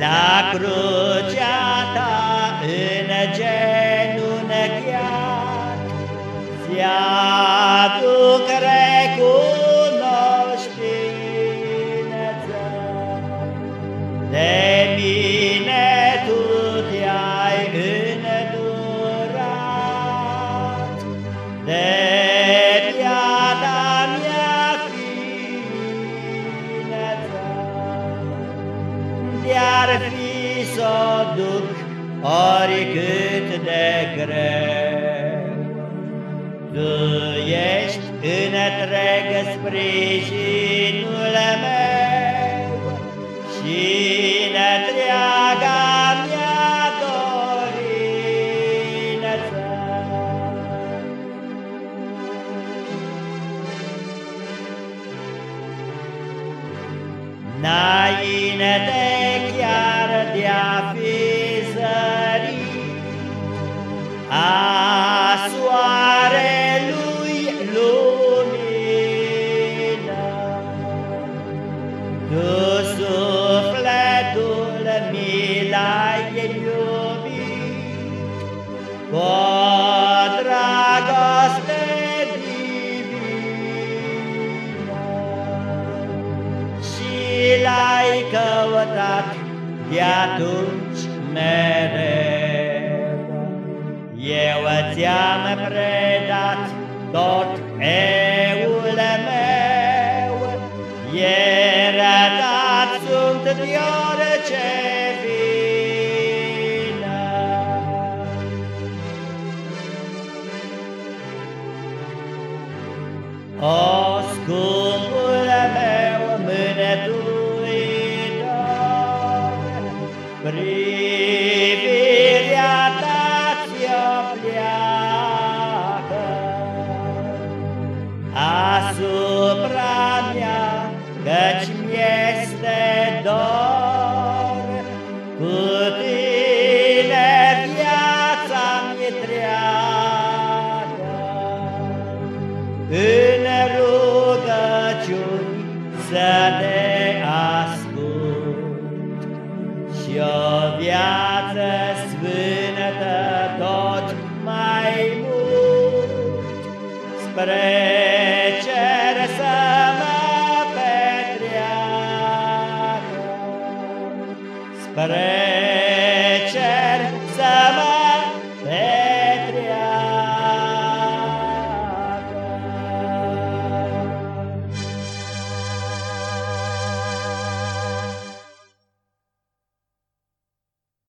La crucea ta în genunchiat Ți-aduc recunoștință. De mine tu te-ai îndurat De De-ar fi s-o duc oricât de greu. Tu ești întreg sprijinul meu Și Înainte chiar de-a fi zărit A soarelui lumină Tu sufletul mi l-ai căutat de atunci mereu. Eu ți-am predat tot eul meu, iertat sunt de orice vină. O scumpul meu mânătuitor, privirea ta ți-o pleacă asupra mea, căci mi-este dor, cu tine viața-mi treacă. În rugăciuni să te Spre cer să mă petreacă Spre